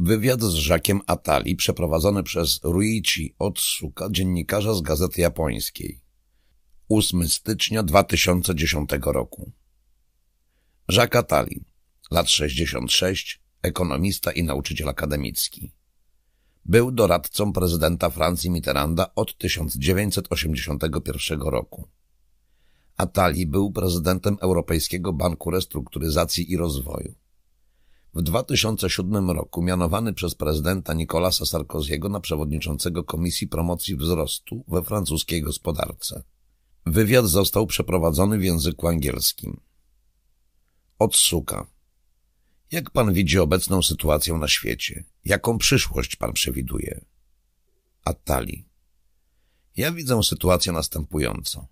Wywiad z Jacques'em Atali przeprowadzony przez Ruichi Otsuka, dziennikarza z Gazety Japońskiej. 8 stycznia 2010 roku. Jacques Atali, lat 66, ekonomista i nauczyciel akademicki. Był doradcą prezydenta Francji Mitterranda od 1981 roku. Atali był prezydentem Europejskiego Banku Restrukturyzacji i Rozwoju. W 2007 roku mianowany przez prezydenta Nicolasa Sarkoziego na przewodniczącego Komisji Promocji Wzrostu we francuskiej gospodarce. Wywiad został przeprowadzony w języku angielskim. Odsuka. Jak pan widzi obecną sytuację na świecie? Jaką przyszłość pan przewiduje? Attali. Ja widzę sytuację następującą.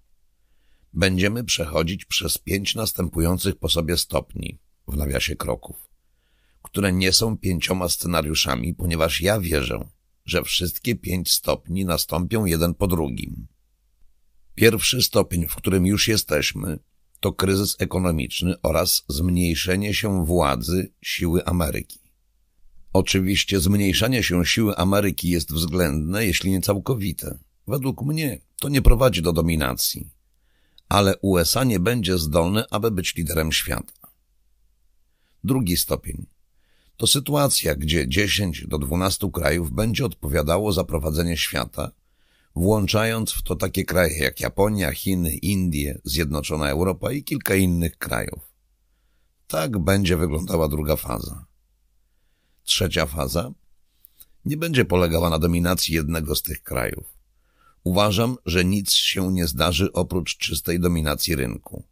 Będziemy przechodzić przez pięć następujących po sobie stopni, w nawiasie kroków, które nie są pięcioma scenariuszami, ponieważ ja wierzę, że wszystkie pięć stopni nastąpią jeden po drugim. Pierwszy stopień, w którym już jesteśmy, to kryzys ekonomiczny oraz zmniejszenie się władzy siły Ameryki. Oczywiście zmniejszanie się siły Ameryki jest względne, jeśli nie całkowite. Według mnie to nie prowadzi do dominacji, ale USA nie będzie zdolne, aby być liderem świata. Drugi stopień to sytuacja, gdzie 10 do 12 krajów będzie odpowiadało za prowadzenie świata, włączając w to takie kraje jak Japonia, Chiny, Indie, Zjednoczona Europa i kilka innych krajów. Tak będzie wyglądała druga faza. Trzecia faza nie będzie polegała na dominacji jednego z tych krajów. Uważam, że nic się nie zdarzy oprócz czystej dominacji rynku.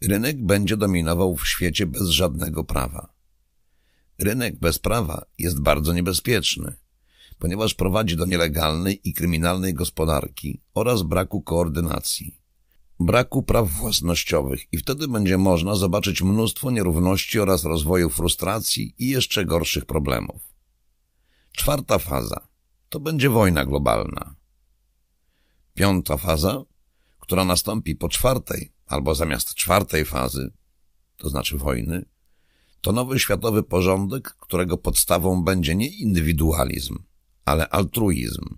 Rynek będzie dominował w świecie bez żadnego prawa. Rynek bez prawa jest bardzo niebezpieczny, ponieważ prowadzi do nielegalnej i kryminalnej gospodarki oraz braku koordynacji, braku praw własnościowych i wtedy będzie można zobaczyć mnóstwo nierówności oraz rozwoju frustracji i jeszcze gorszych problemów. Czwarta faza to będzie wojna globalna. Piąta faza, która nastąpi po czwartej albo zamiast czwartej fazy, to znaczy wojny, to nowy światowy porządek, którego podstawą będzie nie indywidualizm, ale altruizm.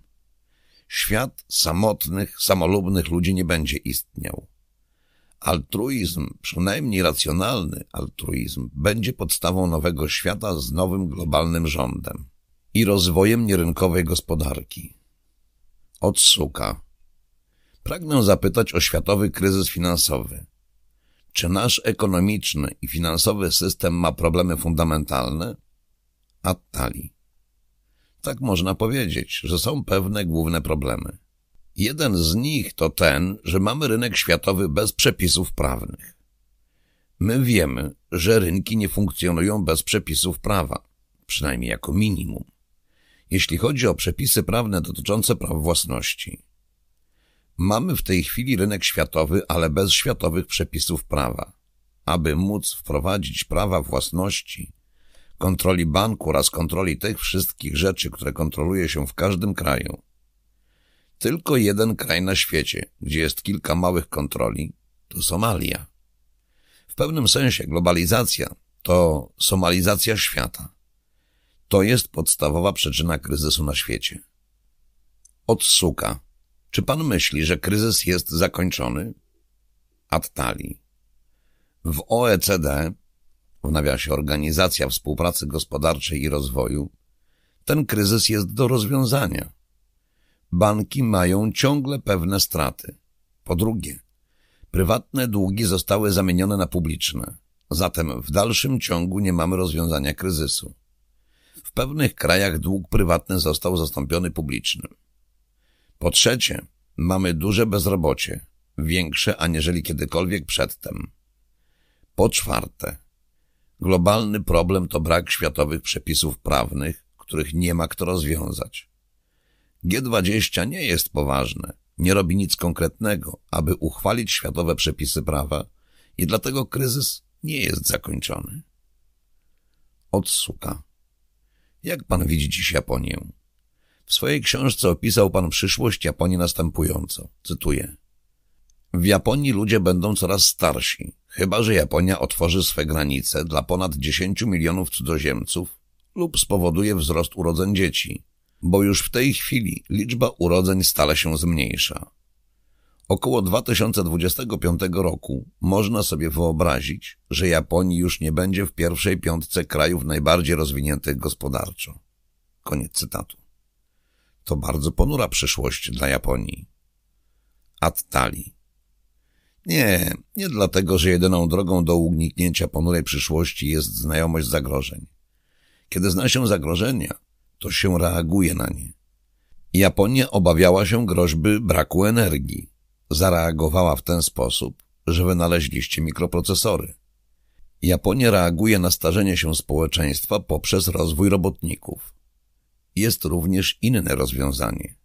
Świat samotnych, samolubnych ludzi nie będzie istniał. Altruizm, przynajmniej racjonalny altruizm, będzie podstawą nowego świata z nowym globalnym rządem i rozwojem nierynkowej gospodarki. Odsuka. Pragnę zapytać o światowy kryzys finansowy. Czy nasz ekonomiczny i finansowy system ma problemy fundamentalne? Attali. Tak można powiedzieć, że są pewne główne problemy. Jeden z nich to ten, że mamy rynek światowy bez przepisów prawnych. My wiemy, że rynki nie funkcjonują bez przepisów prawa, przynajmniej jako minimum, jeśli chodzi o przepisy prawne dotyczące praw własności. Mamy w tej chwili rynek światowy, ale bez światowych przepisów prawa. Aby móc wprowadzić prawa własności, kontroli banku oraz kontroli tych wszystkich rzeczy, które kontroluje się w każdym kraju. Tylko jeden kraj na świecie, gdzie jest kilka małych kontroli, to Somalia. W pewnym sensie globalizacja to somalizacja świata. To jest podstawowa przyczyna kryzysu na świecie. Odsuka. Czy pan myśli, że kryzys jest zakończony? Attali. W OECD w nawiasie Organizacja Współpracy Gospodarczej i Rozwoju, ten kryzys jest do rozwiązania. Banki mają ciągle pewne straty. Po drugie, prywatne długi zostały zamienione na publiczne, zatem w dalszym ciągu nie mamy rozwiązania kryzysu. W pewnych krajach dług prywatny został zastąpiony publicznym. Po trzecie, mamy duże bezrobocie, większe aniżeli kiedykolwiek przedtem. Po czwarte, Globalny problem to brak światowych przepisów prawnych, których nie ma kto rozwiązać. G20 nie jest poważne, nie robi nic konkretnego, aby uchwalić światowe przepisy prawa i dlatego kryzys nie jest zakończony. Odsuka. Jak pan widzi dziś Japonię? W swojej książce opisał pan przyszłość Japonii następująco. Cytuję. W Japonii ludzie będą coraz starsi, chyba że Japonia otworzy swe granice dla ponad 10 milionów cudzoziemców lub spowoduje wzrost urodzeń dzieci, bo już w tej chwili liczba urodzeń stale się zmniejsza. Około 2025 roku można sobie wyobrazić, że Japonii już nie będzie w pierwszej piątce krajów najbardziej rozwiniętych gospodarczo. Koniec cytatu. To bardzo ponura przyszłość dla Japonii. Attali. Nie, nie dlatego, że jedyną drogą do uniknięcia ponurej przyszłości jest znajomość zagrożeń. Kiedy zna się zagrożenia, to się reaguje na nie. Japonia obawiała się groźby braku energii. Zareagowała w ten sposób, że wynaleźliście mikroprocesory. Japonia reaguje na starzenie się społeczeństwa poprzez rozwój robotników. Jest również inne rozwiązanie.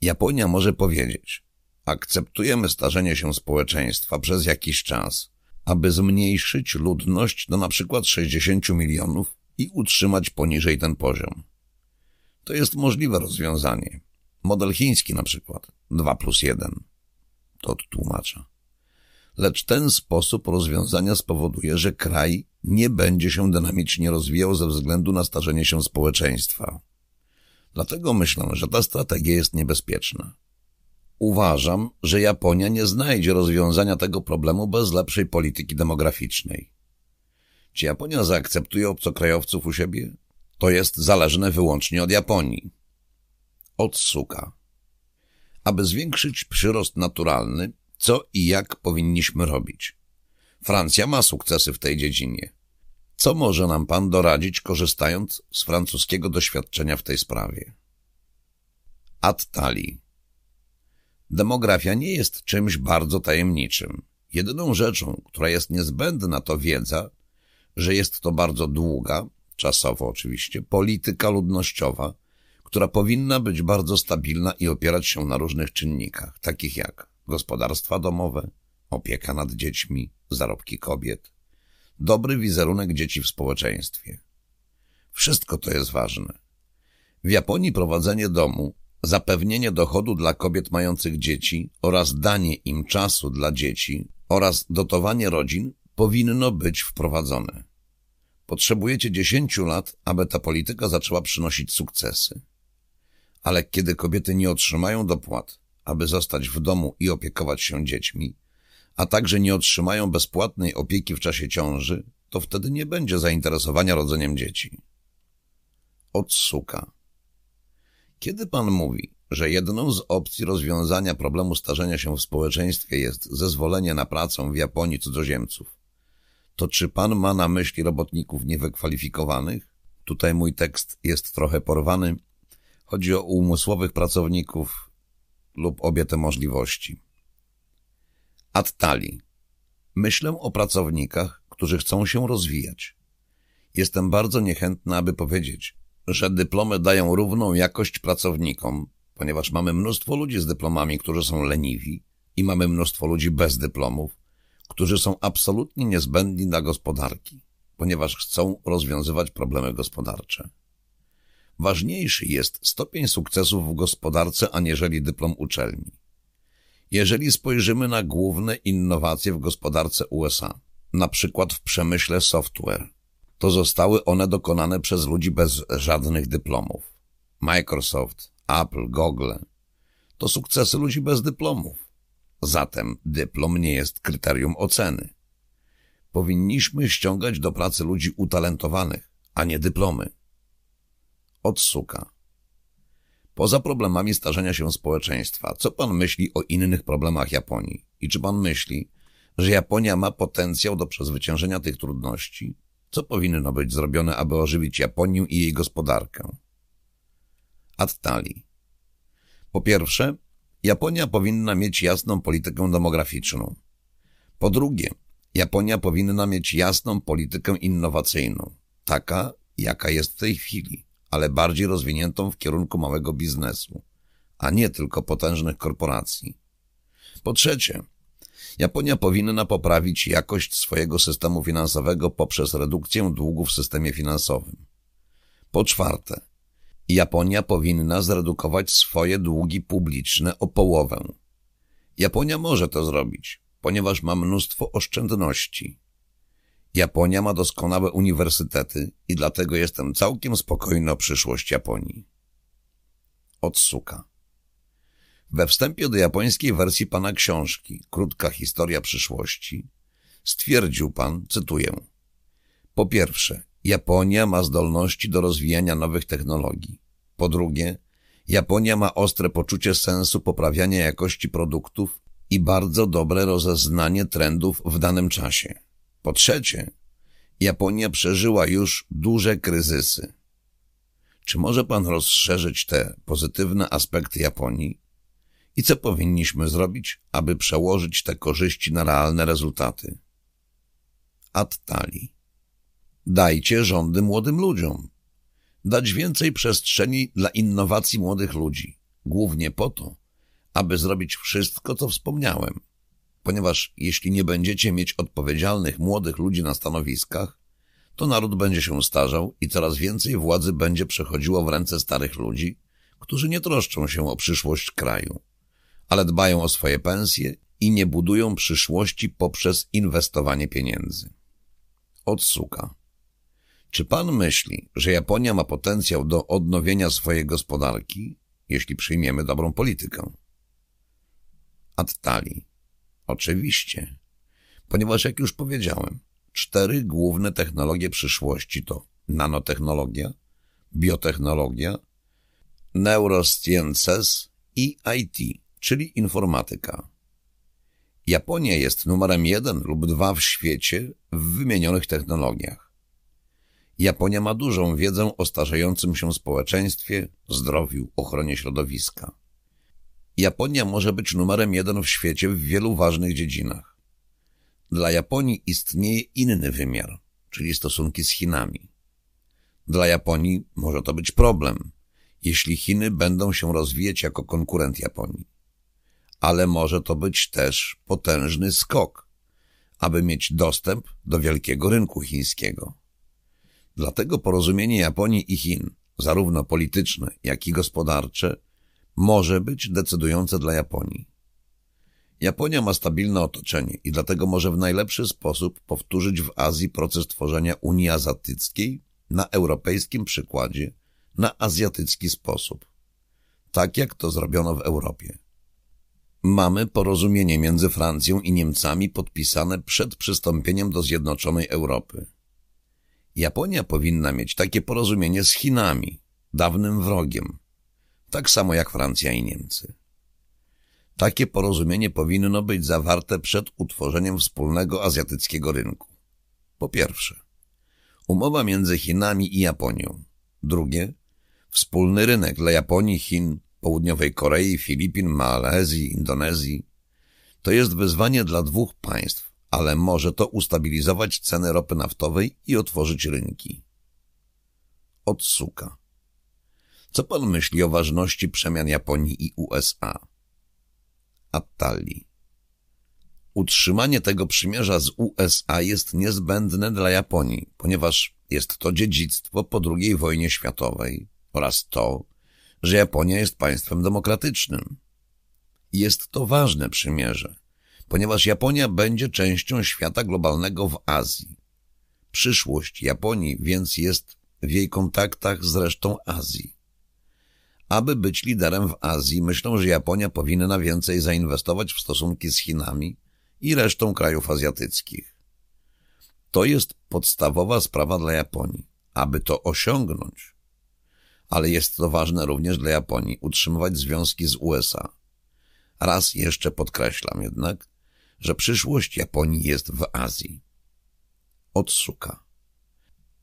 Japonia może powiedzieć, akceptujemy starzenie się społeczeństwa przez jakiś czas, aby zmniejszyć ludność do na przykład 60 milionów i utrzymać poniżej ten poziom. To jest możliwe rozwiązanie. Model chiński na przykład 2 plus 1. To tłumacza. Lecz ten sposób rozwiązania spowoduje, że kraj nie będzie się dynamicznie rozwijał ze względu na starzenie się społeczeństwa. Dlatego myślę, że ta strategia jest niebezpieczna. Uważam, że Japonia nie znajdzie rozwiązania tego problemu bez lepszej polityki demograficznej. Czy Japonia zaakceptuje obcokrajowców u siebie? To jest zależne wyłącznie od Japonii. Odsuka. Aby zwiększyć przyrost naturalny, co i jak powinniśmy robić? Francja ma sukcesy w tej dziedzinie. Co może nam pan doradzić, korzystając z francuskiego doświadczenia w tej sprawie? Attali. Demografia nie jest czymś bardzo tajemniczym. Jedyną rzeczą, która jest niezbędna, to wiedza, że jest to bardzo długa, czasowo oczywiście, polityka ludnościowa, która powinna być bardzo stabilna i opierać się na różnych czynnikach, takich jak gospodarstwa domowe, opieka nad dziećmi, zarobki kobiet, dobry wizerunek dzieci w społeczeństwie. Wszystko to jest ważne. W Japonii prowadzenie domu, zapewnienie dochodu dla kobiet mających dzieci oraz danie im czasu dla dzieci oraz dotowanie rodzin powinno być wprowadzone. Potrzebujecie dziesięciu lat, aby ta polityka zaczęła przynosić sukcesy. Ale kiedy kobiety nie otrzymają dopłat, aby zostać w domu i opiekować się dziećmi, a także nie otrzymają bezpłatnej opieki w czasie ciąży, to wtedy nie będzie zainteresowania rodzeniem dzieci. Odsuka. Kiedy pan mówi, że jedną z opcji rozwiązania problemu starzenia się w społeczeństwie jest zezwolenie na pracę w Japonii cudzoziemców, to czy pan ma na myśli robotników niewykwalifikowanych? Tutaj mój tekst jest trochę porwany. Chodzi o umysłowych pracowników lub obie te możliwości. Attali. Myślę o pracownikach, którzy chcą się rozwijać. Jestem bardzo niechętny, aby powiedzieć, że dyplomy dają równą jakość pracownikom, ponieważ mamy mnóstwo ludzi z dyplomami, którzy są leniwi i mamy mnóstwo ludzi bez dyplomów, którzy są absolutnie niezbędni dla gospodarki, ponieważ chcą rozwiązywać problemy gospodarcze. Ważniejszy jest stopień sukcesów w gospodarce, aniżeli dyplom uczelni. Jeżeli spojrzymy na główne innowacje w gospodarce USA, na przykład w przemyśle software, to zostały one dokonane przez ludzi bez żadnych dyplomów. Microsoft, Apple, Google to sukcesy ludzi bez dyplomów. Zatem dyplom nie jest kryterium oceny. Powinniśmy ściągać do pracy ludzi utalentowanych, a nie dyplomy. Odsuka. Poza problemami starzenia się społeczeństwa, co pan myśli o innych problemach Japonii? I czy pan myśli, że Japonia ma potencjał do przezwyciężenia tych trudności? Co powinno być zrobione, aby ożywić Japonię i jej gospodarkę? Attali. Po pierwsze, Japonia powinna mieć jasną politykę demograficzną. Po drugie, Japonia powinna mieć jasną politykę innowacyjną, taka, jaka jest w tej chwili, ale bardziej rozwiniętą w kierunku małego biznesu, a nie tylko potężnych korporacji. Po trzecie, Japonia powinna poprawić jakość swojego systemu finansowego poprzez redukcję długu w systemie finansowym. Po czwarte, Japonia powinna zredukować swoje długi publiczne o połowę. Japonia może to zrobić, ponieważ ma mnóstwo oszczędności. Japonia ma doskonałe uniwersytety i dlatego jestem całkiem spokojny o przyszłość Japonii. Odsuka. We wstępie do japońskiej wersji pana książki Krótka historia przyszłości stwierdził pan, cytuję, po pierwsze, Japonia ma zdolności do rozwijania nowych technologii. Po drugie, Japonia ma ostre poczucie sensu poprawiania jakości produktów i bardzo dobre rozeznanie trendów w danym czasie. Po trzecie, Japonia przeżyła już duże kryzysy. Czy może pan rozszerzyć te pozytywne aspekty Japonii? I co powinniśmy zrobić, aby przełożyć te korzyści na realne rezultaty? Attali. Dajcie rządy młodym ludziom. Dać więcej przestrzeni dla innowacji młodych ludzi. Głównie po to, aby zrobić wszystko, co wspomniałem. Ponieważ jeśli nie będziecie mieć odpowiedzialnych młodych ludzi na stanowiskach, to naród będzie się starzał i coraz więcej władzy będzie przechodziło w ręce starych ludzi, którzy nie troszczą się o przyszłość kraju, ale dbają o swoje pensje i nie budują przyszłości poprzez inwestowanie pieniędzy. Odsuka. Czy pan myśli, że Japonia ma potencjał do odnowienia swojej gospodarki, jeśli przyjmiemy dobrą politykę? Attali. Oczywiście. Ponieważ, jak już powiedziałem, cztery główne technologie przyszłości to nanotechnologia, biotechnologia, neurosciences i IT, czyli informatyka. Japonia jest numerem jeden lub dwa w świecie w wymienionych technologiach. Japonia ma dużą wiedzę o starzejącym się społeczeństwie, zdrowiu, ochronie środowiska. Japonia może być numerem jeden w świecie w wielu ważnych dziedzinach. Dla Japonii istnieje inny wymiar, czyli stosunki z Chinami. Dla Japonii może to być problem, jeśli Chiny będą się rozwijać jako konkurent Japonii. Ale może to być też potężny skok, aby mieć dostęp do wielkiego rynku chińskiego. Dlatego porozumienie Japonii i Chin, zarówno polityczne, jak i gospodarcze, może być decydujące dla Japonii. Japonia ma stabilne otoczenie i dlatego może w najlepszy sposób powtórzyć w Azji proces tworzenia Unii Azjatyckiej na europejskim przykładzie, na azjatycki sposób. Tak jak to zrobiono w Europie. Mamy porozumienie między Francją i Niemcami podpisane przed przystąpieniem do Zjednoczonej Europy. Japonia powinna mieć takie porozumienie z Chinami, dawnym wrogiem, tak samo jak Francja i Niemcy. Takie porozumienie powinno być zawarte przed utworzeniem wspólnego azjatyckiego rynku. Po pierwsze, umowa między Chinami i Japonią. Drugie, wspólny rynek dla Japonii, Chin, Południowej Korei, Filipin, Malezji, Indonezji. To jest wyzwanie dla dwóch państw, ale może to ustabilizować ceny ropy naftowej i otworzyć rynki. Odsuka. Co pan myśli o ważności przemian Japonii i USA? Attali. Utrzymanie tego przymierza z USA jest niezbędne dla Japonii, ponieważ jest to dziedzictwo po II wojnie światowej oraz to, że Japonia jest państwem demokratycznym. Jest to ważne przymierze, ponieważ Japonia będzie częścią świata globalnego w Azji. Przyszłość Japonii więc jest w jej kontaktach z resztą Azji. Aby być liderem w Azji, myślą, że Japonia powinna więcej zainwestować w stosunki z Chinami i resztą krajów azjatyckich. To jest podstawowa sprawa dla Japonii. Aby to osiągnąć, ale jest to ważne również dla Japonii utrzymywać związki z USA. Raz jeszcze podkreślam jednak, że przyszłość Japonii jest w Azji. Odsuka.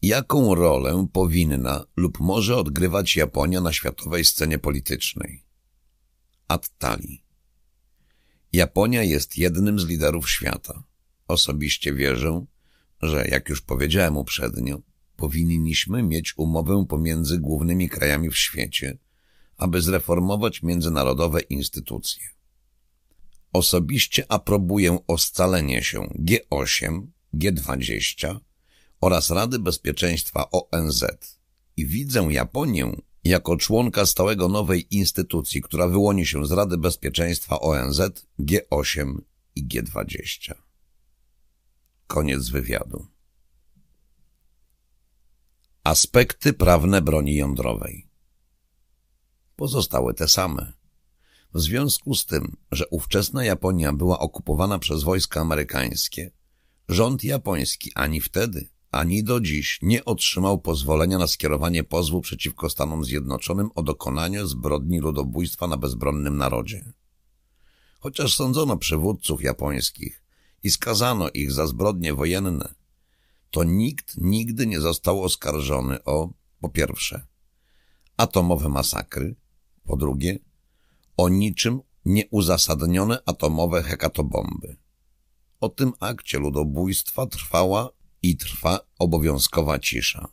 Jaką rolę powinna lub może odgrywać Japonia na światowej scenie politycznej? Attali. Japonia jest jednym z liderów świata. Osobiście wierzę, że, jak już powiedziałem uprzednio, powinniśmy mieć umowę pomiędzy głównymi krajami w świecie, aby zreformować międzynarodowe instytucje. Osobiście aprobuję oscalenie się G8, G20 oraz Rady Bezpieczeństwa ONZ i widzę Japonię jako członka stałego nowej instytucji, która wyłoni się z Rady Bezpieczeństwa ONZ, G8 i G20. Koniec wywiadu. Aspekty prawne broni jądrowej Pozostały te same. W związku z tym, że ówczesna Japonia była okupowana przez wojska amerykańskie, rząd japoński ani wtedy, ani do dziś nie otrzymał pozwolenia na skierowanie pozwu przeciwko Stanom Zjednoczonym o dokonanie zbrodni ludobójstwa na bezbronnym narodzie. Chociaż sądzono przywódców japońskich i skazano ich za zbrodnie wojenne, to nikt nigdy nie został oskarżony o, po pierwsze, atomowe masakry, po drugie, o niczym nieuzasadnione atomowe hekatobomby. O tym akcie ludobójstwa trwała i trwa obowiązkowa cisza.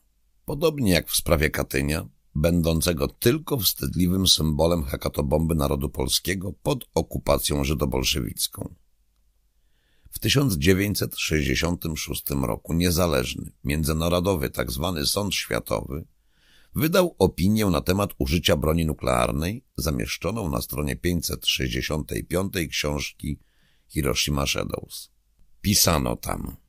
Podobnie jak w sprawie Katynia, będącego tylko wstydliwym symbolem hekatobomby narodu polskiego pod okupacją żydobolszewicką. W 1966 roku niezależny, międzynarodowy tzw. Tak Sąd Światowy wydał opinię na temat użycia broni nuklearnej zamieszczoną na stronie 565 książki Hiroshima Shadows. Pisano tam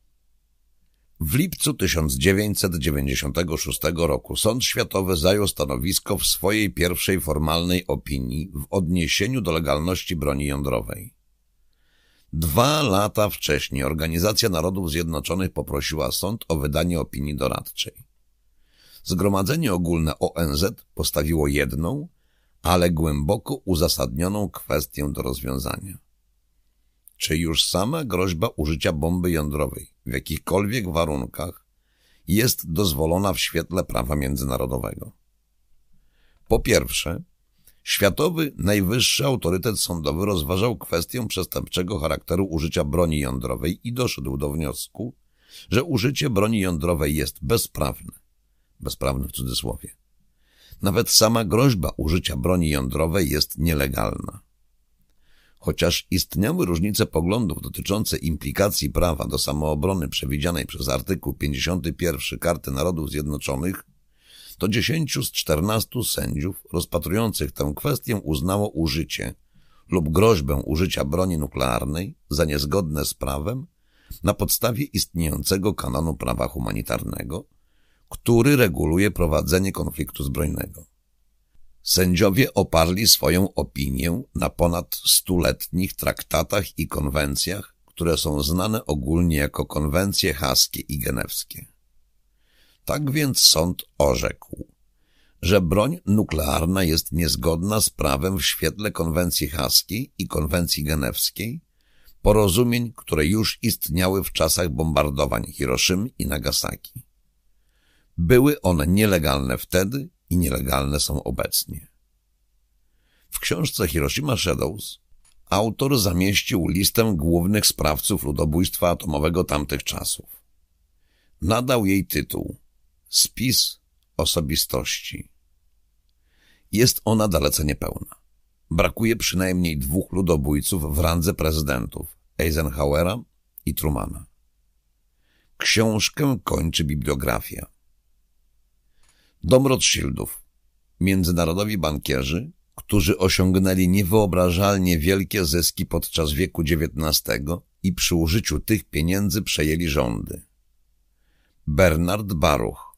w lipcu 1996 roku Sąd Światowy zajął stanowisko w swojej pierwszej formalnej opinii w odniesieniu do legalności broni jądrowej. Dwa lata wcześniej Organizacja Narodów Zjednoczonych poprosiła sąd o wydanie opinii doradczej. Zgromadzenie Ogólne ONZ postawiło jedną, ale głęboko uzasadnioną kwestię do rozwiązania. Czy już sama groźba użycia bomby jądrowej w jakichkolwiek warunkach jest dozwolona w świetle prawa międzynarodowego? Po pierwsze, Światowy najwyższy autorytet sądowy rozważał kwestię przestępczego charakteru użycia broni jądrowej i doszedł do wniosku, że użycie broni jądrowej jest bezprawne. Bezprawne w cudzysłowie. Nawet sama groźba użycia broni jądrowej jest nielegalna. Chociaż istniały różnice poglądów dotyczące implikacji prawa do samoobrony przewidzianej przez artykuł 51 Karty Narodów Zjednoczonych, to dziesięciu z czternastu sędziów rozpatrujących tę kwestię uznało użycie lub groźbę użycia broni nuklearnej za niezgodne z prawem na podstawie istniejącego kanonu prawa humanitarnego, który reguluje prowadzenie konfliktu zbrojnego. Sędziowie oparli swoją opinię na ponad stuletnich traktatach i konwencjach, które są znane ogólnie jako konwencje haskie i genewskie. Tak więc sąd orzekł, że broń nuklearna jest niezgodna z prawem w świetle konwencji haskiej i konwencji genewskiej, porozumień, które już istniały w czasach bombardowań Hiroszymy i Nagasaki. Były one nielegalne wtedy i nielegalne są obecnie. W książce Hiroshima Shadows autor zamieścił listę głównych sprawców ludobójstwa atomowego tamtych czasów. Nadał jej tytuł Spis osobistości. Jest ona dalece niepełna. Brakuje przynajmniej dwóch ludobójców w randze prezydentów Eisenhowera i Trumana. Książkę kończy bibliografia. Dom Rothschildów, międzynarodowi bankierzy, którzy osiągnęli niewyobrażalnie wielkie zyski podczas wieku XIX i przy użyciu tych pieniędzy przejęli rządy. Bernard Baruch,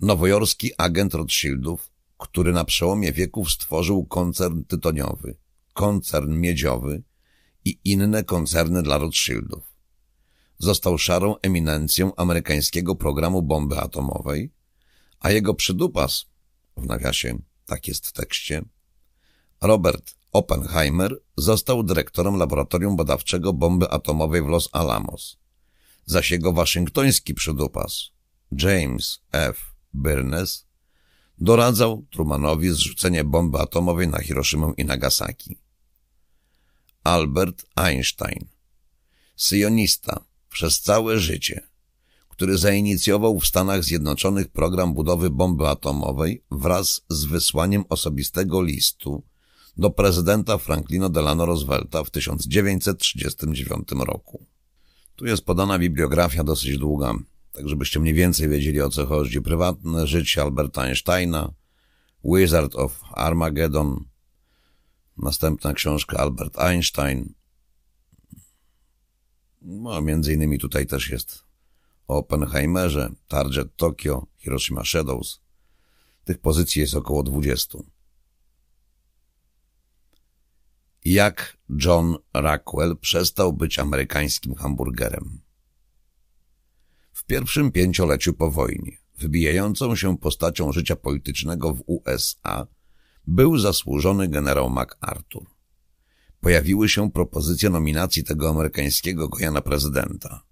nowojorski agent Rothschildów, który na przełomie wieków stworzył koncern tytoniowy, koncern miedziowy i inne koncerny dla Rothschildów. Został szarą eminencją amerykańskiego programu bomby atomowej, a jego przydupas, w nawiasie, tak jest w tekście, Robert Oppenheimer został dyrektorem laboratorium badawczego bomby atomowej w Los Alamos, zaś jego waszyngtoński przydupas, James F. Byrnes, doradzał Trumanowi zrzucenie bomby atomowej na Hiroshimę i Nagasaki. Albert Einstein, syjonista przez całe życie, który zainicjował w Stanach Zjednoczonych program budowy bomby atomowej wraz z wysłaniem osobistego listu do prezydenta Franklina Delano Roosevelta w 1939 roku. Tu jest podana bibliografia dosyć długa, tak żebyście mniej więcej wiedzieli o co chodzi. Prywatne życie Alberta Einsteina, Wizard of Armageddon, następna książka Albert Einstein. No, między innymi tutaj też jest o Oppenheimerze, Target Tokio, Hiroshima Shadows. Tych pozycji jest około 20. Jak John Rockwell przestał być amerykańskim hamburgerem? W pierwszym pięcioleciu po wojnie, wybijającą się postacią życia politycznego w USA, był zasłużony generał MacArthur. Pojawiły się propozycje nominacji tego amerykańskiego goja na prezydenta.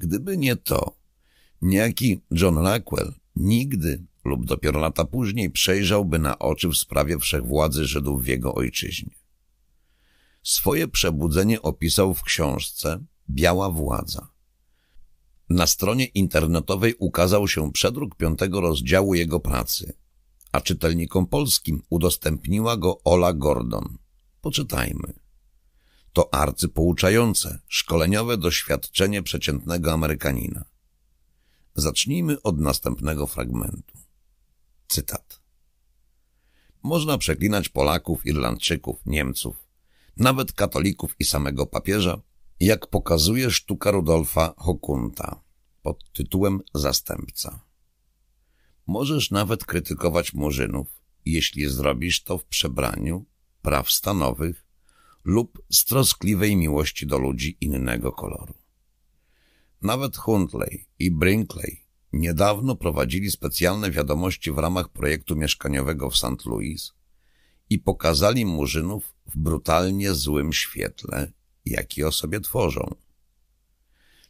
Gdyby nie to, niejaki John Rockwell nigdy lub dopiero lata później przejrzałby na oczy w sprawie wszechwładzy Żydów w jego ojczyźnie. Swoje przebudzenie opisał w książce Biała Władza. Na stronie internetowej ukazał się przedruk piątego rozdziału jego pracy, a czytelnikom polskim udostępniła go Ola Gordon. Poczytajmy. To arcypouczające, szkoleniowe doświadczenie przeciętnego Amerykanina. Zacznijmy od następnego fragmentu. Cytat. Można przeklinać Polaków, Irlandczyków, Niemców, nawet katolików i samego papieża, jak pokazuje sztuka Rudolfa Hokunta pod tytułem Zastępca. Możesz nawet krytykować murzynów, jeśli zrobisz to w przebraniu praw stanowych lub z troskliwej miłości do ludzi innego koloru. Nawet Huntley i Brinkley niedawno prowadzili specjalne wiadomości w ramach projektu mieszkaniowego w St. Louis i pokazali murzynów w brutalnie złym świetle, jaki o sobie tworzą.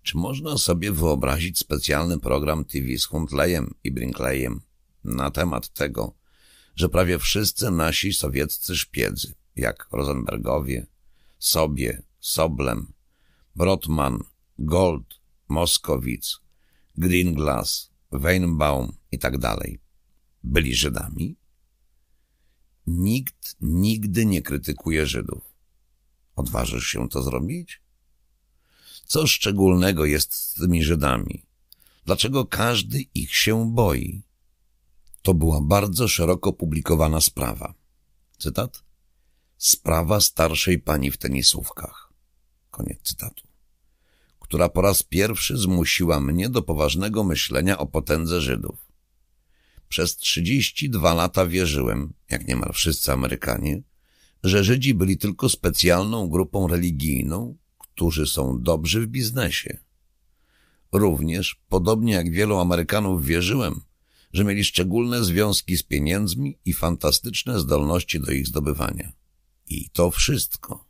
Czy można sobie wyobrazić specjalny program TV z Huntleyem i Brinkleyem na temat tego, że prawie wszyscy nasi sowieccy szpiedzy, jak Rosenbergowie, Sobie, Soblem, Brotman, Gold, Moskowitz, Greenglass, Weinbaum i tak dalej, byli Żydami? Nikt nigdy nie krytykuje Żydów. Odważysz się to zrobić? Co szczególnego jest z tymi Żydami? Dlaczego każdy ich się boi? To była bardzo szeroko publikowana sprawa. Cytat. Sprawa starszej pani w tenisówkach. Koniec cytatu. Która po raz pierwszy zmusiła mnie do poważnego myślenia o potędze Żydów. Przez 32 lata wierzyłem, jak niemal wszyscy Amerykanie, że Żydzi byli tylko specjalną grupą religijną, którzy są dobrzy w biznesie. Również, podobnie jak wielu Amerykanów, wierzyłem, że mieli szczególne związki z pieniędzmi i fantastyczne zdolności do ich zdobywania. I to wszystko.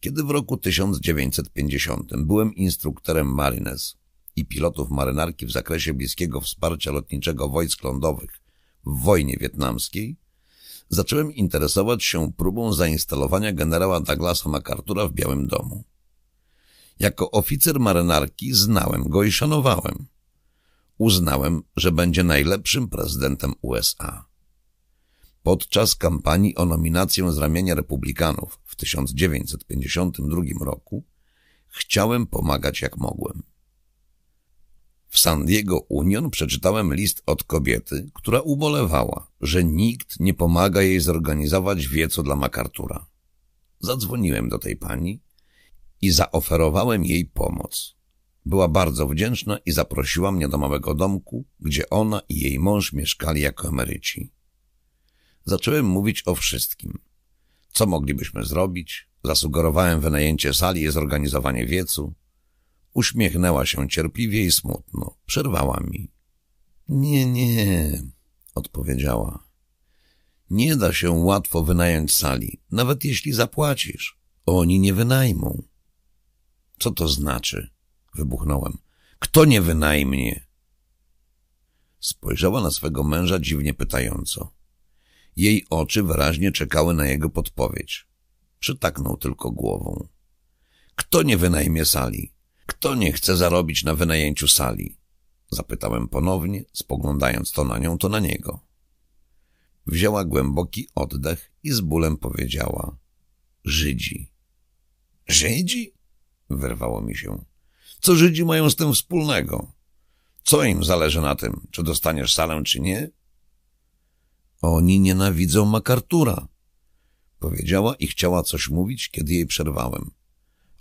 Kiedy w roku 1950 byłem instruktorem Marines i pilotów marynarki w zakresie bliskiego wsparcia lotniczego wojsk lądowych w wojnie wietnamskiej, zacząłem interesować się próbą zainstalowania generała Douglasa MacArthura w Białym Domu. Jako oficer marynarki znałem go i szanowałem. Uznałem, że będzie najlepszym prezydentem USA. Podczas kampanii o nominację z ramienia republikanów w 1952 roku chciałem pomagać jak mogłem. W San Diego Union przeczytałem list od kobiety, która ubolewała, że nikt nie pomaga jej zorganizować wieco dla MacArthura. Zadzwoniłem do tej pani i zaoferowałem jej pomoc. Była bardzo wdzięczna i zaprosiła mnie do małego domku, gdzie ona i jej mąż mieszkali jako emeryci. Zacząłem mówić o wszystkim. Co moglibyśmy zrobić? Zasugerowałem wynajęcie sali i zorganizowanie wiecu. Uśmiechnęła się cierpliwie i smutno. Przerwała mi. Nie, nie, odpowiedziała. Nie da się łatwo wynająć sali, nawet jeśli zapłacisz. Oni nie wynajmą. Co to znaczy? Wybuchnąłem. Kto nie wynajmie? Spojrzała na swego męża dziwnie pytająco. Jej oczy wyraźnie czekały na jego podpowiedź. Przytaknął tylko głową. Kto nie wynajmie sali? Kto nie chce zarobić na wynajęciu sali? Zapytałem ponownie, spoglądając to na nią, to na niego. Wzięła głęboki oddech i z bólem powiedziała. Żydzi. Żydzi? Wyrwało mi się. Co Żydzi mają z tym wspólnego? Co im zależy na tym, czy dostaniesz salę, czy nie? Oni nienawidzą MacArtura. Powiedziała i chciała coś mówić, kiedy jej przerwałem.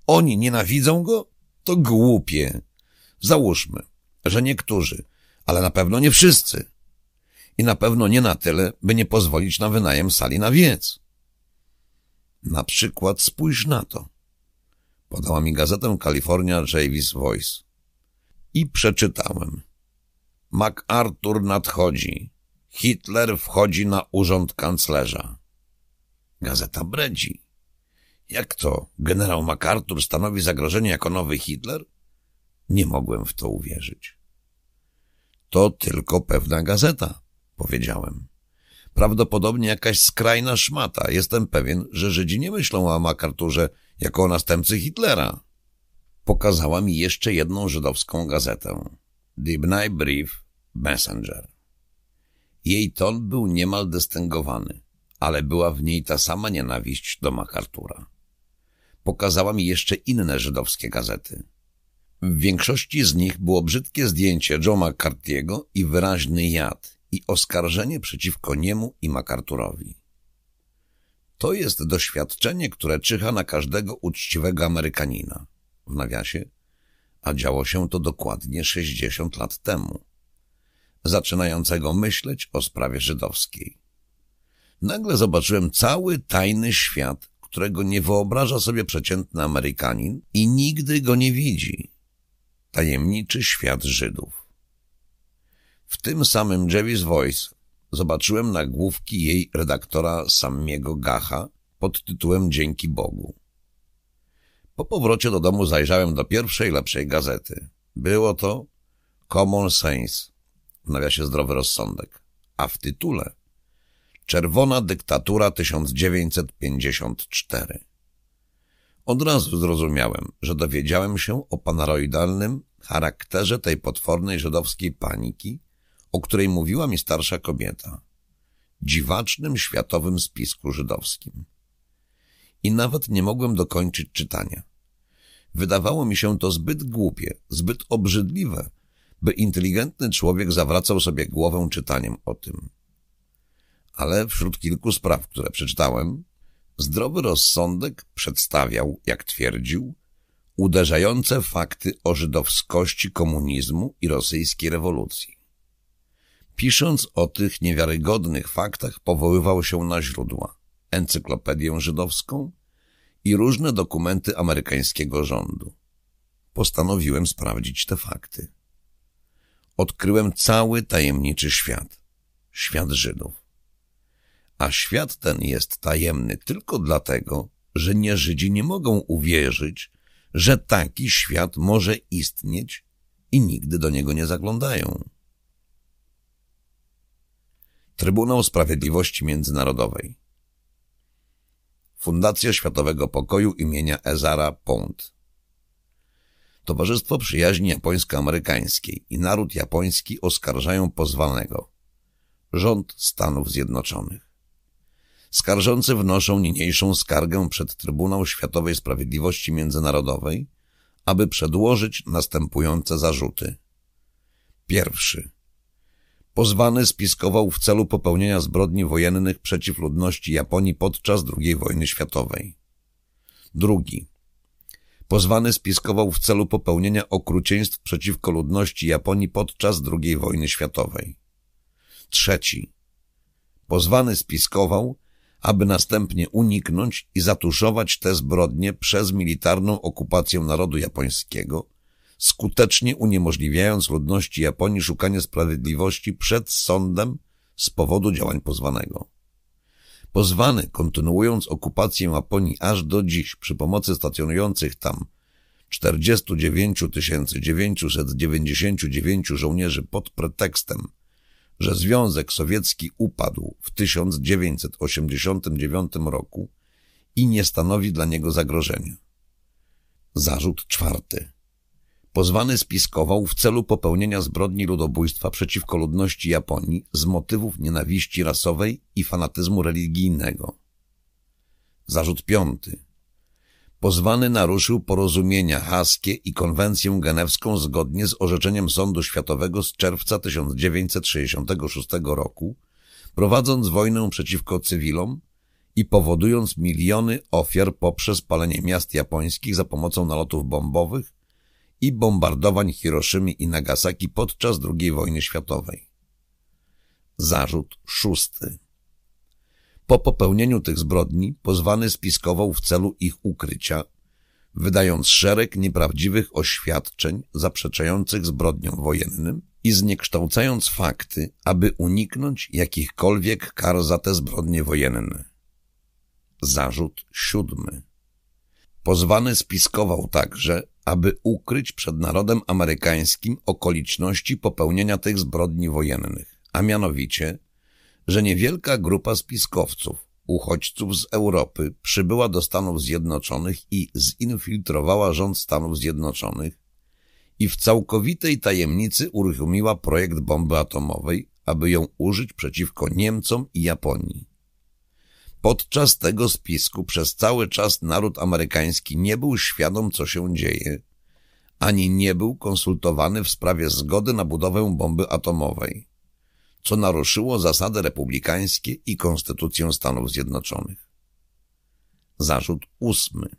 Oni nienawidzą go? To głupie. Załóżmy, że niektórzy, ale na pewno nie wszyscy. I na pewno nie na tyle, by nie pozwolić na wynajem sali na wiec. Na przykład spójrz na to. Podała mi gazetę California Davis Voice. I przeczytałem. MacArthur nadchodzi. Hitler wchodzi na urząd kanclerza. Gazeta bredzi. Jak to? Generał MacArthur stanowi zagrożenie jako nowy Hitler? Nie mogłem w to uwierzyć. To tylko pewna gazeta, powiedziałem. Prawdopodobnie jakaś skrajna szmata. Jestem pewien, że Żydzi nie myślą o MacArthurze jako o następcy Hitlera. Pokazała mi jeszcze jedną żydowską gazetę. Dibnai Brief Messenger. Jej ton był niemal dystyngowany, ale była w niej ta sama nienawiść do MacArthura. Pokazała mi jeszcze inne żydowskie gazety. W większości z nich było brzydkie zdjęcie Joe McCarthy'ego i wyraźny jad i oskarżenie przeciwko niemu i MacArthurowi. To jest doświadczenie, które czyha na każdego uczciwego Amerykanina. W nawiasie, a działo się to dokładnie 60 lat temu. Zaczynającego myśleć o sprawie żydowskiej. Nagle zobaczyłem cały tajny świat, którego nie wyobraża sobie przeciętny Amerykanin i nigdy go nie widzi. Tajemniczy świat Żydów. W tym samym Jevis Voice zobaczyłem nagłówki jej redaktora Sammiego Gacha pod tytułem Dzięki Bogu. Po powrocie do domu zajrzałem do pierwszej lepszej gazety. Było to Common Sense, w nawiasie zdrowy rozsądek, a w tytule Czerwona dyktatura 1954. Od razu zrozumiałem, że dowiedziałem się o panaroidalnym charakterze tej potwornej żydowskiej paniki, o której mówiła mi starsza kobieta. Dziwacznym światowym spisku żydowskim. I nawet nie mogłem dokończyć czytania. Wydawało mi się to zbyt głupie, zbyt obrzydliwe, by inteligentny człowiek zawracał sobie głowę czytaniem o tym. Ale wśród kilku spraw, które przeczytałem, zdrowy rozsądek przedstawiał, jak twierdził, uderzające fakty o żydowskości komunizmu i rosyjskiej rewolucji. Pisząc o tych niewiarygodnych faktach powoływał się na źródła, encyklopedię żydowską i różne dokumenty amerykańskiego rządu. Postanowiłem sprawdzić te fakty. Odkryłem cały tajemniczy świat. Świat Żydów. A świat ten jest tajemny tylko dlatego, że nie Żydzi nie mogą uwierzyć, że taki świat może istnieć i nigdy do niego nie zaglądają. Trybunał Sprawiedliwości Międzynarodowej Fundacja Światowego Pokoju imienia Ezara Pont Towarzystwo Przyjaźni Japońsko-Amerykańskiej i naród japoński oskarżają pozwanego. Rząd Stanów Zjednoczonych. Skarżący wnoszą niniejszą skargę przed Trybunał Światowej Sprawiedliwości Międzynarodowej, aby przedłożyć następujące zarzuty. Pierwszy. Pozwany spiskował w celu popełnienia zbrodni wojennych przeciw ludności Japonii podczas II wojny światowej. Drugi. Pozwany spiskował w celu popełnienia okrucieństw przeciwko ludności Japonii podczas II wojny światowej. Trzeci. Pozwany spiskował, aby następnie uniknąć i zatuszować te zbrodnie przez militarną okupację narodu japońskiego, skutecznie uniemożliwiając ludności Japonii szukanie sprawiedliwości przed sądem z powodu działań pozwanego. Pozwany, kontynuując okupację Japonii aż do dziś przy pomocy stacjonujących tam 49 999 żołnierzy pod pretekstem, że Związek Sowiecki upadł w 1989 roku i nie stanowi dla niego zagrożenia. Zarzut czwarty. Pozwany spiskował w celu popełnienia zbrodni ludobójstwa przeciwko ludności Japonii z motywów nienawiści rasowej i fanatyzmu religijnego. Zarzut piąty. Pozwany naruszył porozumienia haskie i konwencję genewską zgodnie z orzeczeniem Sądu Światowego z czerwca 1966 roku, prowadząc wojnę przeciwko cywilom i powodując miliony ofiar poprzez palenie miast japońskich za pomocą nalotów bombowych i bombardowań Hiroszymy i Nagasaki podczas II wojny światowej. Zarzut szósty. Po popełnieniu tych zbrodni pozwany spiskował w celu ich ukrycia, wydając szereg nieprawdziwych oświadczeń zaprzeczających zbrodniom wojennym i zniekształcając fakty, aby uniknąć jakichkolwiek kar za te zbrodnie wojenne. Zarzut siódmy. Pozwany spiskował także, aby ukryć przed narodem amerykańskim okoliczności popełnienia tych zbrodni wojennych, a mianowicie, że niewielka grupa spiskowców, uchodźców z Europy, przybyła do Stanów Zjednoczonych i zinfiltrowała rząd Stanów Zjednoczonych i w całkowitej tajemnicy uruchomiła projekt bomby atomowej, aby ją użyć przeciwko Niemcom i Japonii. Podczas tego spisku przez cały czas naród amerykański nie był świadom, co się dzieje, ani nie był konsultowany w sprawie zgody na budowę bomby atomowej, co naruszyło zasady republikańskie i Konstytucję Stanów Zjednoczonych. Zarzut ósmy.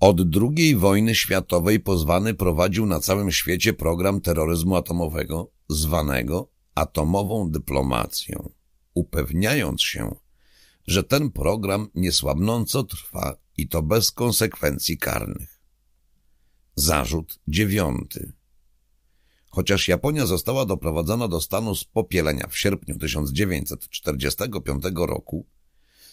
Od II wojny światowej pozwany prowadził na całym świecie program terroryzmu atomowego, zwanego atomową dyplomacją, upewniając się, że ten program niesłabnąco trwa i to bez konsekwencji karnych. Zarzut dziewiąty. Chociaż Japonia została doprowadzona do stanu spopielenia w sierpniu 1945 roku,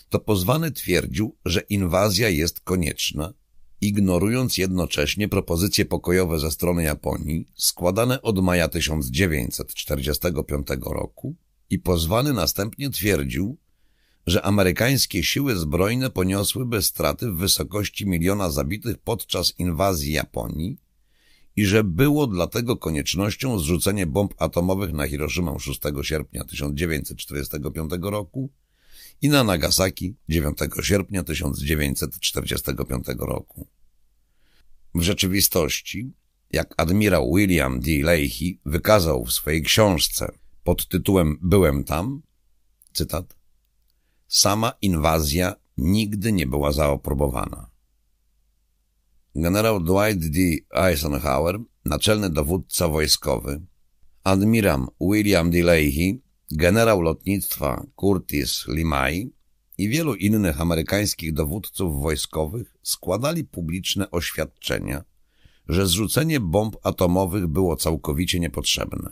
to pozwany twierdził, że inwazja jest konieczna, ignorując jednocześnie propozycje pokojowe ze strony Japonii składane od maja 1945 roku i pozwany następnie twierdził, że amerykańskie siły zbrojne poniosłyby straty w wysokości miliona zabitych podczas inwazji Japonii i że było dlatego koniecznością zrzucenie bomb atomowych na Hiroshima 6 sierpnia 1945 roku i na Nagasaki 9 sierpnia 1945 roku. W rzeczywistości, jak admirał William D. Leahy wykazał w swojej książce pod tytułem Byłem tam, cytat, Sama inwazja nigdy nie była zaoprobowana. Generał Dwight D. Eisenhower, naczelny dowódca wojskowy, admiram William D. Leahy, generał lotnictwa Curtis Limay i wielu innych amerykańskich dowódców wojskowych składali publiczne oświadczenia, że zrzucenie bomb atomowych było całkowicie niepotrzebne.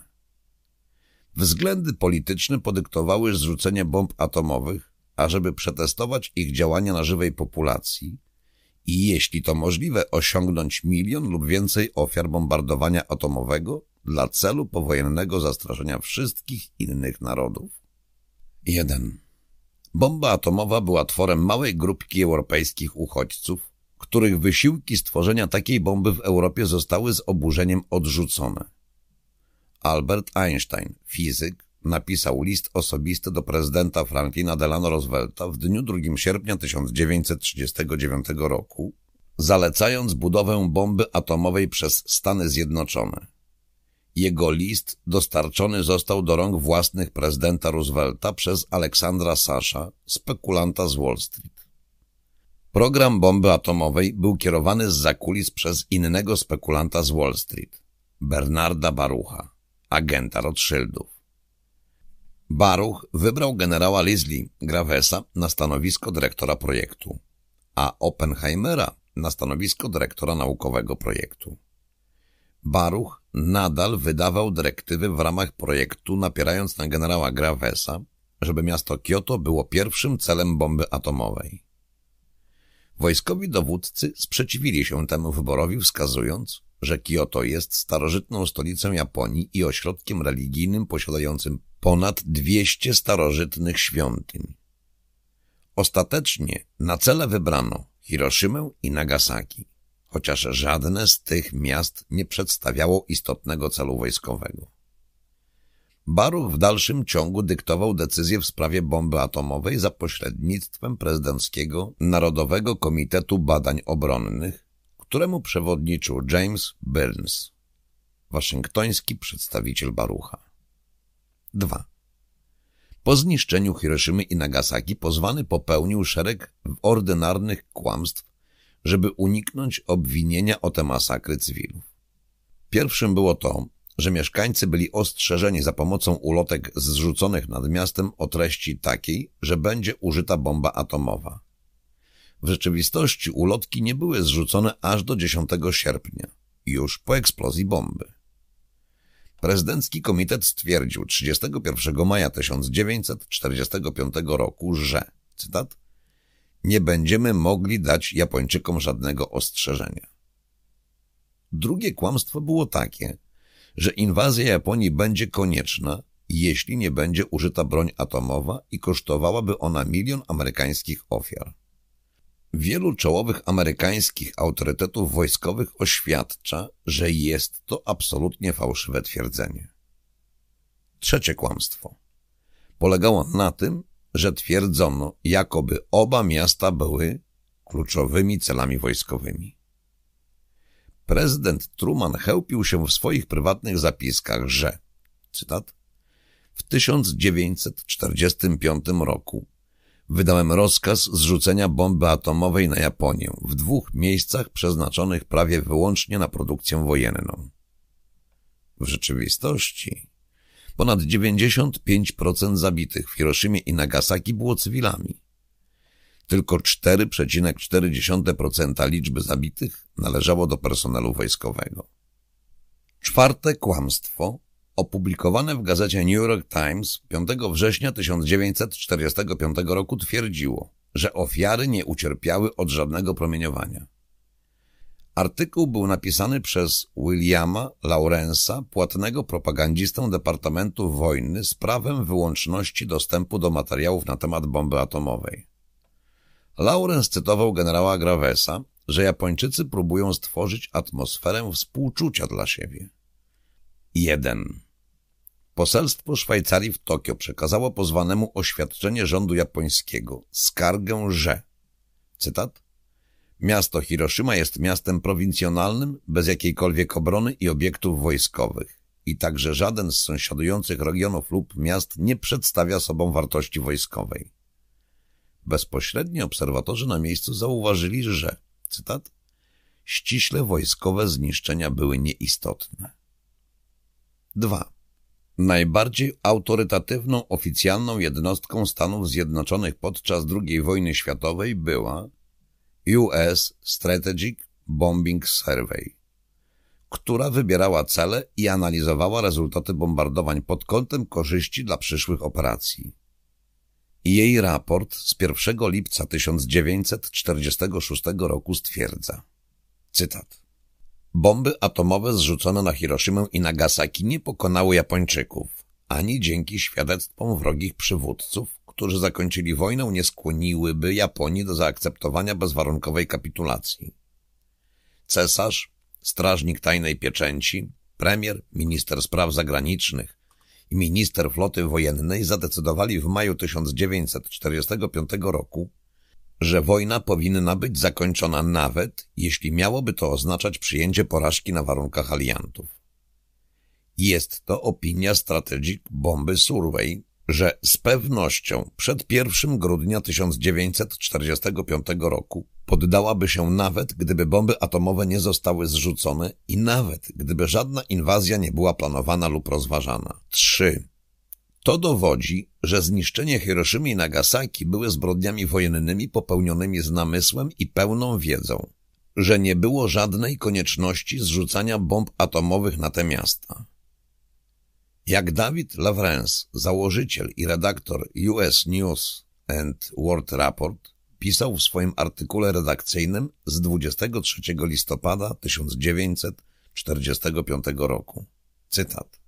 Względy polityczne podyktowały zrzucenie bomb atomowych, ażeby przetestować ich działania na żywej populacji i, jeśli to możliwe, osiągnąć milion lub więcej ofiar bombardowania atomowego dla celu powojennego zastraszenia wszystkich innych narodów. 1. Bomba atomowa była tworem małej grupki europejskich uchodźców, których wysiłki stworzenia takiej bomby w Europie zostały z oburzeniem odrzucone. Albert Einstein, fizyk, napisał list osobisty do prezydenta Franklina Delano Roosevelta w dniu 2 sierpnia 1939 roku, zalecając budowę bomby atomowej przez Stany Zjednoczone. Jego list dostarczony został do rąk własnych prezydenta Roosevelta przez Aleksandra Sasza, spekulanta z Wall Street. Program bomby atomowej był kierowany z zakulis przez innego spekulanta z Wall Street, Bernarda Barucha, agenta Rothschildów. Baruch wybrał generała Leslie Gravesa na stanowisko dyrektora projektu, a Oppenheimera na stanowisko dyrektora naukowego projektu. Baruch nadal wydawał dyrektywy w ramach projektu, napierając na generała Gravesa, żeby miasto Kyoto było pierwszym celem bomby atomowej. Wojskowi dowódcy sprzeciwili się temu wyborowi, wskazując, że Kyoto jest starożytną stolicą Japonii i ośrodkiem religijnym posiadającym ponad 200 starożytnych świątyń. Ostatecznie na cele wybrano Hiroshimę i Nagasaki, chociaż żadne z tych miast nie przedstawiało istotnego celu wojskowego. Baruch w dalszym ciągu dyktował decyzję w sprawie bomby atomowej za pośrednictwem prezydenckiego Narodowego Komitetu Badań Obronnych, któremu przewodniczył James Burns, waszyngtoński przedstawiciel Barucha. 2. Po zniszczeniu Hiroszymy i Nagasaki pozwany popełnił szereg ordynarnych kłamstw, żeby uniknąć obwinienia o te masakry cywilów. Pierwszym było to, że mieszkańcy byli ostrzeżeni za pomocą ulotek zrzuconych nad miastem o treści takiej, że będzie użyta bomba atomowa. W rzeczywistości ulotki nie były zrzucone aż do 10 sierpnia, już po eksplozji bomby. Prezydencki komitet stwierdził 31 maja 1945 roku, że, cytat, nie będziemy mogli dać Japończykom żadnego ostrzeżenia. Drugie kłamstwo było takie, że inwazja Japonii będzie konieczna, jeśli nie będzie użyta broń atomowa i kosztowałaby ona milion amerykańskich ofiar. Wielu czołowych amerykańskich autorytetów wojskowych oświadcza, że jest to absolutnie fałszywe twierdzenie. Trzecie kłamstwo polegało na tym, że twierdzono, jakoby oba miasta były kluczowymi celami wojskowymi. Prezydent Truman chełpił się w swoich prywatnych zapiskach, że, cytat, w 1945 roku wydałem rozkaz zrzucenia bomby atomowej na Japonię w dwóch miejscach przeznaczonych prawie wyłącznie na produkcję wojenną. W rzeczywistości ponad 95% zabitych w Hiroshimie i Nagasaki było cywilami. Tylko 4,4% liczby zabitych należało do personelu wojskowego. Czwarte kłamstwo opublikowane w gazecie New York Times 5 września 1945 roku twierdziło, że ofiary nie ucierpiały od żadnego promieniowania. Artykuł był napisany przez Williama Lawrence'a, płatnego propagandistę Departamentu Wojny z prawem wyłączności dostępu do materiałów na temat bomby atomowej. Lawrence cytował generała Gravesa, że Japończycy próbują stworzyć atmosferę współczucia dla siebie. 1. Poselstwo Szwajcarii w Tokio przekazało pozwanemu oświadczenie rządu japońskiego, skargę, że, cytat, Miasto Hiroshima jest miastem prowincjonalnym, bez jakiejkolwiek obrony i obiektów wojskowych i także żaden z sąsiadujących regionów lub miast nie przedstawia sobą wartości wojskowej. Bezpośredni obserwatorzy na miejscu zauważyli, że, cytat, ściśle wojskowe zniszczenia były nieistotne. 2. Najbardziej autorytatywną oficjalną jednostką Stanów Zjednoczonych podczas II wojny światowej była US Strategic Bombing Survey, która wybierała cele i analizowała rezultaty bombardowań pod kątem korzyści dla przyszłych operacji. Jej raport z 1 lipca 1946 roku stwierdza, cytat, Bomby atomowe zrzucone na Hiroshimę i Nagasaki nie pokonały Japończyków, ani dzięki świadectwom wrogich przywódców, którzy zakończyli wojnę, nie skłoniłyby Japonii do zaakceptowania bezwarunkowej kapitulacji. Cesarz, strażnik tajnej pieczęci, premier, minister spraw zagranicznych i minister floty wojennej zadecydowali w maju 1945 roku, że wojna powinna być zakończona nawet, jeśli miałoby to oznaczać przyjęcie porażki na warunkach aliantów. Jest to opinia Strategic Bomby Survey, że z pewnością przed 1 grudnia 1945 roku poddałaby się nawet, gdyby bomby atomowe nie zostały zrzucone i nawet, gdyby żadna inwazja nie była planowana lub rozważana. 3. To dowodzi, że zniszczenie Hiroszymy i Nagasaki były zbrodniami wojennymi popełnionymi z namysłem i pełną wiedzą, że nie było żadnej konieczności zrzucania bomb atomowych na te miasta. Jak David Lavrence, założyciel i redaktor US News and World Report, pisał w swoim artykule redakcyjnym z 23 listopada 1945 roku. Cytat.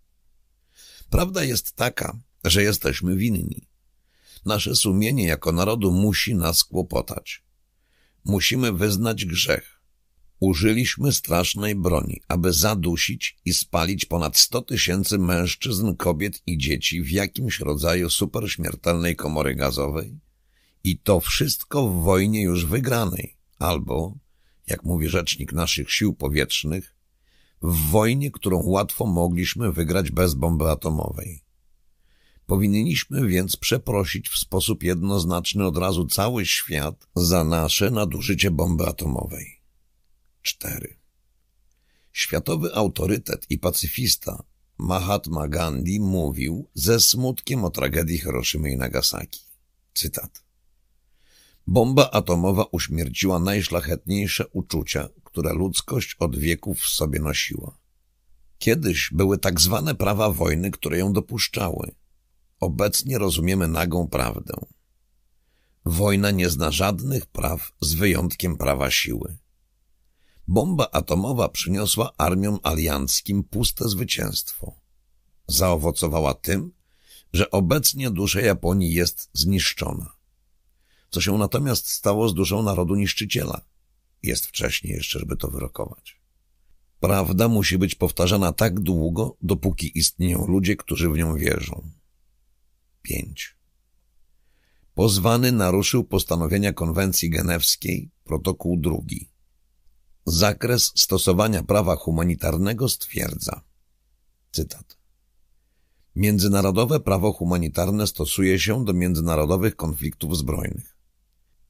Prawda jest taka, że jesteśmy winni. Nasze sumienie jako narodu musi nas kłopotać. Musimy wyznać grzech, Użyliśmy strasznej broni, aby zadusić i spalić ponad 100 tysięcy mężczyzn, kobiet i dzieci w jakimś rodzaju superśmiertelnej komory gazowej. I to wszystko w wojnie już wygranej, albo, jak mówi rzecznik naszych sił powietrznych, w wojnie, którą łatwo mogliśmy wygrać bez bomby atomowej. Powinniśmy więc przeprosić w sposób jednoznaczny od razu cały świat za nasze nadużycie bomby atomowej. 4. Światowy autorytet i pacyfista Mahatma Gandhi mówił ze smutkiem o tragedii Hiroszymy i Nagasaki. Cytat. Bomba atomowa uśmierciła najszlachetniejsze uczucia, które ludzkość od wieków w sobie nosiła. Kiedyś były tak zwane prawa wojny, które ją dopuszczały. Obecnie rozumiemy nagą prawdę. Wojna nie zna żadnych praw z wyjątkiem prawa siły. Bomba atomowa przyniosła armiom alianckim puste zwycięstwo. Zaowocowała tym, że obecnie dusza Japonii jest zniszczona. Co się natomiast stało z duszą narodu niszczyciela? Jest wcześnie jeszcze, żeby to wyrokować. Prawda musi być powtarzana tak długo, dopóki istnieją ludzie, którzy w nią wierzą. 5. Pozwany naruszył postanowienia konwencji genewskiej, protokół drugi. Zakres stosowania prawa humanitarnego stwierdza, cytat, Międzynarodowe prawo humanitarne stosuje się do międzynarodowych konfliktów zbrojnych.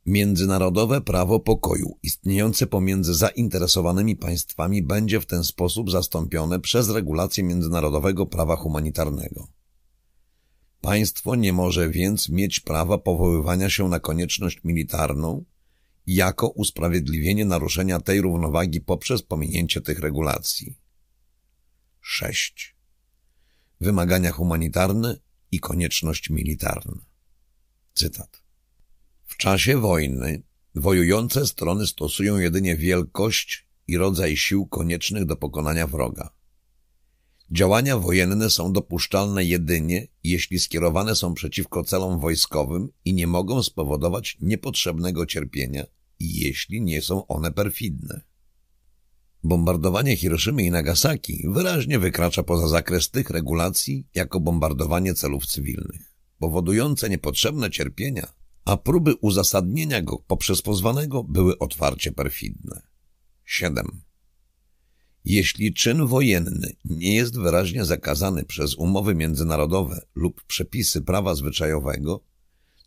Międzynarodowe prawo pokoju istniejące pomiędzy zainteresowanymi państwami będzie w ten sposób zastąpione przez regulacje międzynarodowego prawa humanitarnego. Państwo nie może więc mieć prawa powoływania się na konieczność militarną jako usprawiedliwienie naruszenia tej równowagi poprzez pominięcie tych regulacji. 6. Wymagania humanitarne i konieczność militarna. Cytat. W czasie wojny wojujące strony stosują jedynie wielkość i rodzaj sił koniecznych do pokonania wroga. Działania wojenne są dopuszczalne jedynie, jeśli skierowane są przeciwko celom wojskowym i nie mogą spowodować niepotrzebnego cierpienia jeśli nie są one perfidne. Bombardowanie Hiroszymy i Nagasaki wyraźnie wykracza poza zakres tych regulacji jako bombardowanie celów cywilnych, powodujące niepotrzebne cierpienia, a próby uzasadnienia go poprzez pozwanego były otwarcie perfidne. 7. Jeśli czyn wojenny nie jest wyraźnie zakazany przez umowy międzynarodowe lub przepisy prawa zwyczajowego,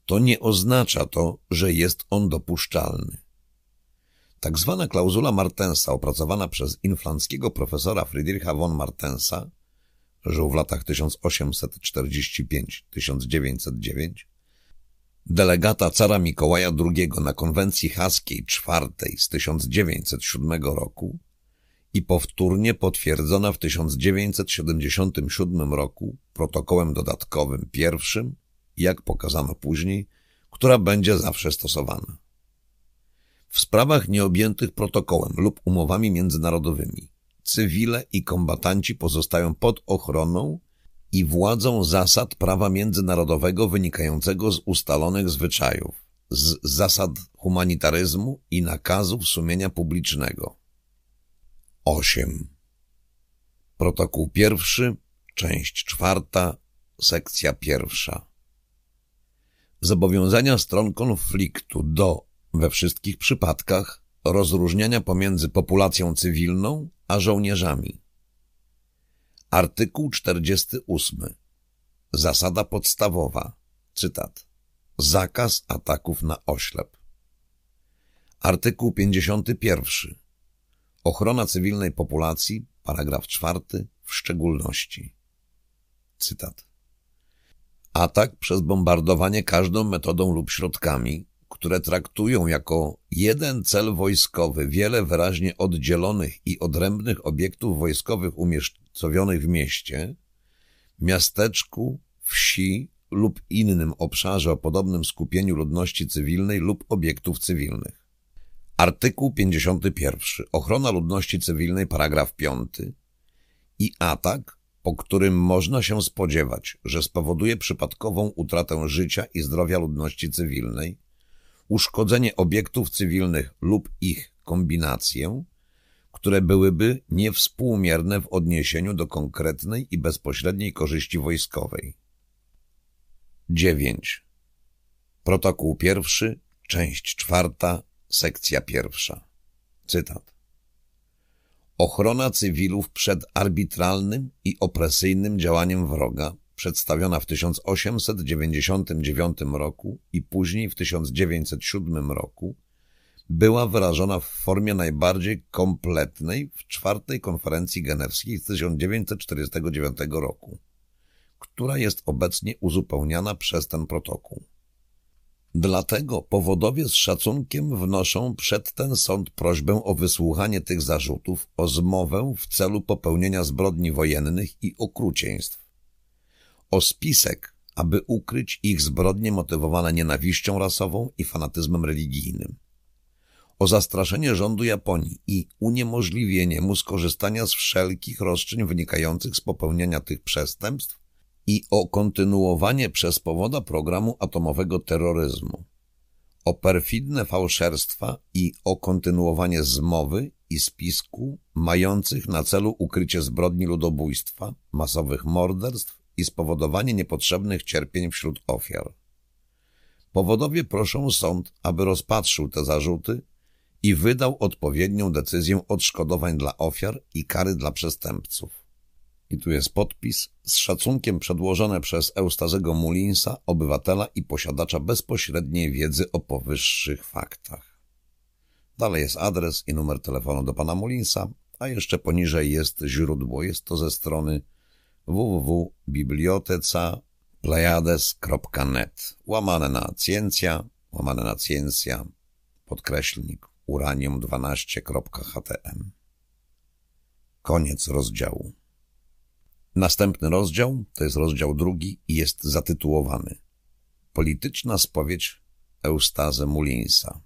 to nie oznacza to, że jest on dopuszczalny. Tak zwana klauzula Martensa opracowana przez inflandzkiego profesora Friedricha von Martensa, żył w latach 1845-1909, delegata cara Mikołaja II na konwencji haskiej czwartej z 1907 roku i powtórnie potwierdzona w 1977 roku protokołem dodatkowym pierwszym jak pokazano później, która będzie zawsze stosowana. W sprawach nieobjętych protokołem lub umowami międzynarodowymi cywile i kombatanci pozostają pod ochroną i władzą zasad prawa międzynarodowego wynikającego z ustalonych zwyczajów, z zasad humanitaryzmu i nakazów sumienia publicznego. 8. Protokół pierwszy, część czwarta, sekcja pierwsza zobowiązania stron konfliktu do, we wszystkich przypadkach, rozróżniania pomiędzy populacją cywilną a żołnierzami. Artykuł 48. Zasada podstawowa. Cytat. Zakaz ataków na oślep. Artykuł 51. Ochrona cywilnej populacji, paragraf 4, w szczególności. Cytat. Atak przez bombardowanie każdą metodą lub środkami, które traktują jako jeden cel wojskowy wiele wyraźnie oddzielonych i odrębnych obiektów wojskowych umiejscowionych w mieście, miasteczku, wsi lub innym obszarze o podobnym skupieniu ludności cywilnej lub obiektów cywilnych. Artykuł 51. Ochrona ludności cywilnej, paragraf 5. I atak po którym można się spodziewać, że spowoduje przypadkową utratę życia i zdrowia ludności cywilnej, uszkodzenie obiektów cywilnych lub ich kombinację, które byłyby niewspółmierne w odniesieniu do konkretnej i bezpośredniej korzyści wojskowej. 9. Protokół pierwszy, część czwarta, sekcja pierwsza. Cytat. Ochrona cywilów przed arbitralnym i opresyjnym działaniem wroga, przedstawiona w 1899 roku i później w 1907 roku, była wyrażona w formie najbardziej kompletnej w czwartej konferencji genewskiej z 1949 roku, która jest obecnie uzupełniana przez ten protokół. Dlatego powodowie z szacunkiem wnoszą przed ten sąd prośbę o wysłuchanie tych zarzutów o zmowę w celu popełnienia zbrodni wojennych i okrucieństw, o spisek, aby ukryć ich zbrodnie motywowane nienawiścią rasową i fanatyzmem religijnym, o zastraszenie rządu Japonii i uniemożliwienie mu skorzystania z wszelkich roszczeń wynikających z popełniania tych przestępstw i o kontynuowanie przez powoda programu atomowego terroryzmu, o perfidne fałszerstwa i o kontynuowanie zmowy i spisku mających na celu ukrycie zbrodni ludobójstwa, masowych morderstw i spowodowanie niepotrzebnych cierpień wśród ofiar. Powodowie proszą sąd, aby rozpatrzył te zarzuty i wydał odpowiednią decyzję odszkodowań dla ofiar i kary dla przestępców. I tu jest podpis z szacunkiem przedłożone przez Eustazego Mulinsa, obywatela i posiadacza bezpośredniej wiedzy o powyższych faktach. Dalej jest adres i numer telefonu do pana Mulinsa, a jeszcze poniżej jest źródło. Jest to ze strony www.bibliotecapleiades.net łamane na ciencja, łamane na ciencja, podkreślnik uranium12.htm. Koniec rozdziału. Następny rozdział to jest rozdział drugi i jest zatytułowany Polityczna spowiedź Eustaze Mulinsa.